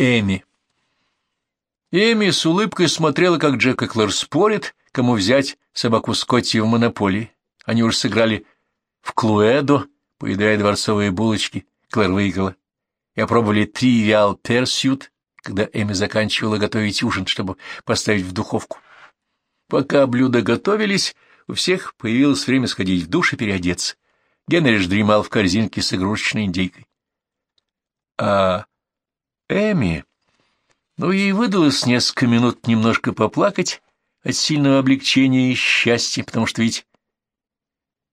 Эми. Эми с улыбкой смотрела, как Джек и Клэр спорят, кому взять собаку Скотти в монополии. Они уже сыграли в Клуэдо, поедая дворцовые булочки. Клэр выиграла. И опробовали тривиал персют, когда Эми заканчивала готовить ужин, чтобы поставить в духовку. Пока блюда готовились, у всех появилось время сходить в душ и переодеться. Генриш дремал в корзинке с игрушечной индейкой. А Эми... Ну, ей выдалось несколько минут немножко поплакать от сильного облегчения и счастья, потому что ведь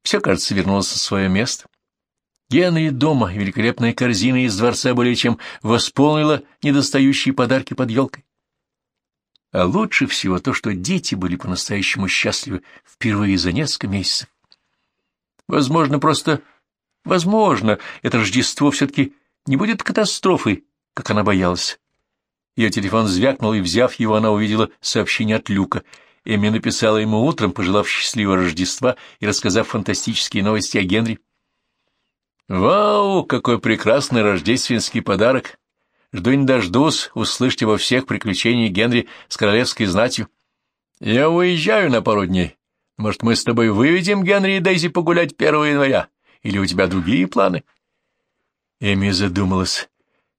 все, кажется, вернулось на свое место. Дома и великолепная корзина из дворца более чем восполнила недостающие подарки под елкой. А лучше всего то, что дети были по-настоящему счастливы впервые за несколько месяцев. Возможно, просто... Возможно, это Рождество все-таки не будет катастрофой, как она боялась. Ее телефон звякнул, и, взяв его, она увидела сообщение от Люка. Эми написала ему утром, пожелав счастливого Рождества и рассказав фантастические новости о Генри. «Вау, какой прекрасный рождественский подарок! Жду не дождусь услышать во всех приключениях Генри с королевской знатью. Я уезжаю на пару дней. Может, мы с тобой выведем Генри и Дейзи погулять 1 января? Или у тебя другие планы?» Эми задумалась.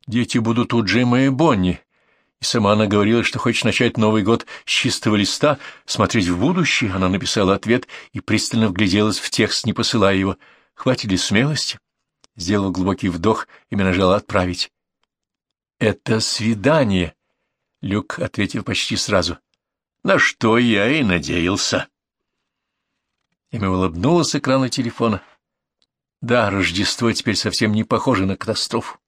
«Дети будут у Джима и Бонни. И сама она говорила, что хочет начать Новый год с чистого листа, смотреть в будущее. Она написала ответ и пристально вгляделась в текст, не посылая его. Хватит ли смелости? Сделала глубокий вдох и нажала «Отправить». «Это свидание», — Люк ответил почти сразу. «На что я и надеялся». Эми улыбнулась экрану телефона. Да, Рождество теперь совсем не похоже на катастрофу.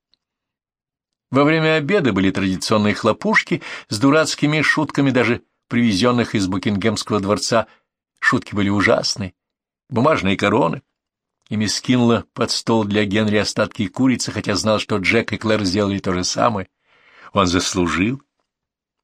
Во время обеда были традиционные хлопушки с дурацкими шутками, даже привезенных из Букингемского дворца. Шутки были ужасные. Бумажные короны. Ими скинула под стол для Генри остатки курицы, хотя знал, что Джек и Клэр сделали то же самое. Он заслужил.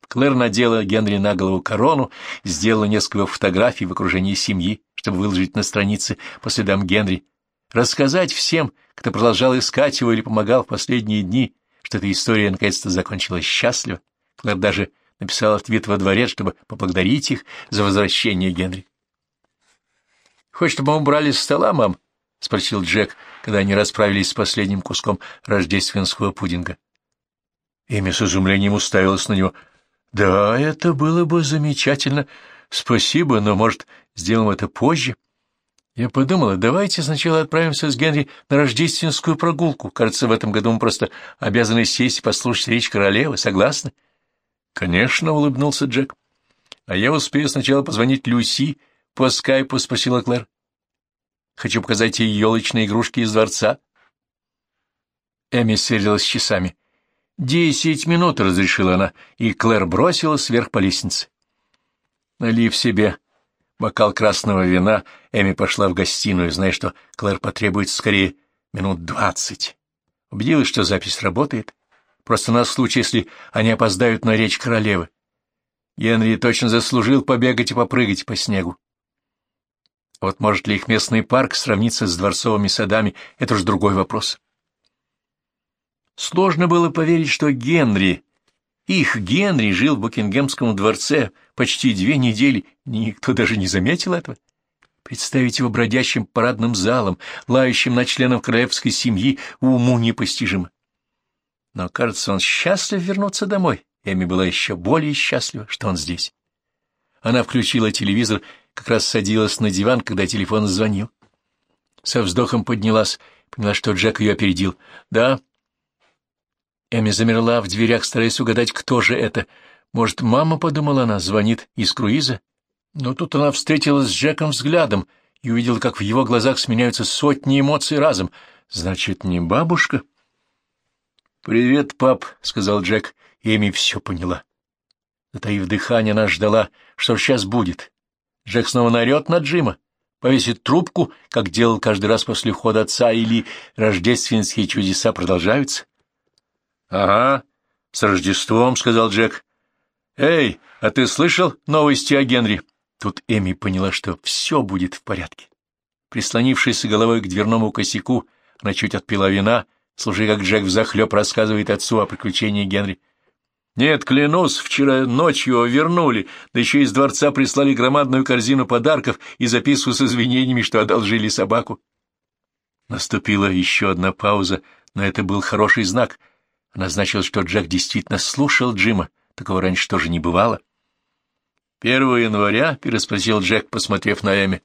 Клэр надела Генри на голову корону, сделала несколько фотографий в окружении семьи, чтобы выложить на странице по следам Генри, рассказать всем, кто продолжал искать его или помогал в последние дни, что эта история наконец-то закончилась счастливо. Клэр даже написала твит во дворе, чтобы поблагодарить их за возвращение Генри. «Хочешь, чтобы мы убрали с стола, мам?» — спросил Джек, когда они расправились с последним куском рождественского пудинга. Эми с изумлением уставилась на него. «Да, это было бы замечательно. Спасибо, но, может, сделаем это позже?» Я подумала, давайте сначала отправимся с Генри на рождественскую прогулку. Кажется, в этом году мы просто обязаны сесть и послушать речь королевы. Согласны? Конечно, улыбнулся Джек. А я успею сначала позвонить Люси по скайпу, спросила Клэр. Хочу показать ей елочные игрушки из дворца. Эми сверилась часами. «Десять минут», — разрешила она, и Клэр бросилась вверх по лестнице. Налив себе бокал красного вина, Эми пошла в гостиную, зная, что Клэр потребуется скорее минут двадцать. Убедилась, что запись работает, просто на случай, если они опоздают на речь королевы. Генри точно заслужил побегать и попрыгать по снегу. Вот может ли их местный парк сравниться с дворцовыми садами, это уж другой вопрос. Сложно было поверить, что Генри их Генри жил в Букингемском дворце почти две недели, никто даже не заметил этого. Представить его бродящим парадным залом, лающим на членов королевской семьи, уму непостижимо. Но, кажется, он счастлив вернуться домой. Эми была еще более счастлива, что он здесь. Она включила телевизор, как раз садилась на диван, когда телефон звонил. Со вздохом поднялась, поняла, что Джек ее опередил. «Да, Эми замерла в дверях, стараясь угадать, кто же это. Может, мама, подумала она, звонит из круиза? Но тут она встретилась с Джеком взглядом и увидела, как в его глазах сменяются сотни эмоций разом. Значит, не бабушка? «Привет, пап», — сказал Джек. Эми все поняла. Затаив дыхание, она ждала, что сейчас будет. Джек снова наорет на Джима, повесит трубку, как делал каждый раз после ухода отца, или рождественские чудеса продолжаются. — Ага, с Рождеством, — сказал Джек. — Эй, а ты слышал новости о Генри? Тут Эми поняла, что все будет в порядке. Прислонившись головой к дверному косяку, она чуть отпила вина, слушая, как Джек взахлеб рассказывает отцу о приключении Генри. Нет, клянусь, вчера ночью вернули, да еще из дворца прислали громадную корзину подарков и записку с извинениями, что одолжили собаку. Наступила еще одна пауза, но это был хороший знак. Она значила, что Джек действительно слушал Джима, такого раньше тоже не бывало. «Первого января?» — переспросил Джек, посмотрев на Эми.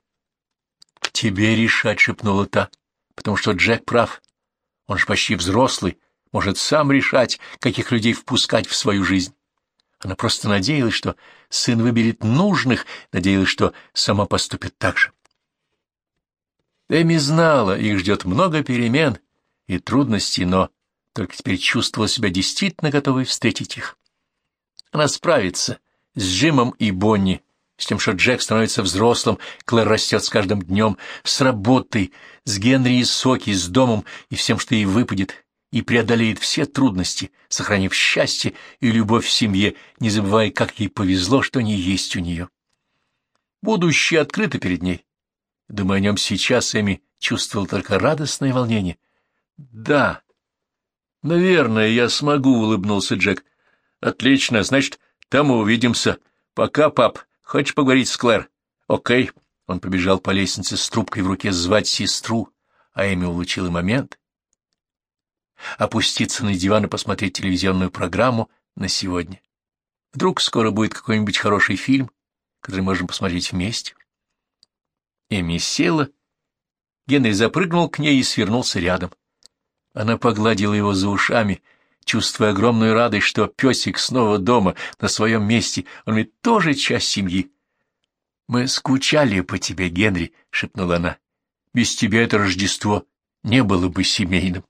«Тебе решать», — шепнула та, — «потому что Джек прав. Он же почти взрослый, может сам решать, каких людей впускать в свою жизнь. Она просто надеялась, что сын выберет нужных, надеялась, что сама поступит так же. Эми знала, их ждет много перемен и трудностей, но только теперь чувствовала себя действительно готовой встретить их. Она справится с Джимом и Бонни, с тем, что Джек становится взрослым, Клэр растет с каждым днем, с работой, с Генри и Соки, с домом и всем, что ей выпадет, и преодолеет все трудности, сохранив счастье и любовь в семье, не забывая, как ей повезло, что они есть у нее. Будущее открыто перед ней. Думаю, о нем сейчас Эми чувствовал только радостное волнение. — Да, наверное, я смогу, — улыбнулся Джек. — Отлично, значит, там мы увидимся. Пока, пап. Хочешь поговорить с Клэр? Окей. Он побежал по лестнице с трубкой в руке звать сестру, а Эми улучила момент опуститься на диван и посмотреть телевизионную программу на сегодня. Вдруг скоро будет какой-нибудь хороший фильм, который можем посмотреть вместе. Эми села, Генри запрыгнул к ней и свернулся рядом. Она погладила его за ушами, чувствуя огромную радость, что песик снова дома, на своем месте, он ведь тоже часть семьи. — Мы скучали по тебе, Генри, — шепнула она. — Без тебя это Рождество не было бы семейным.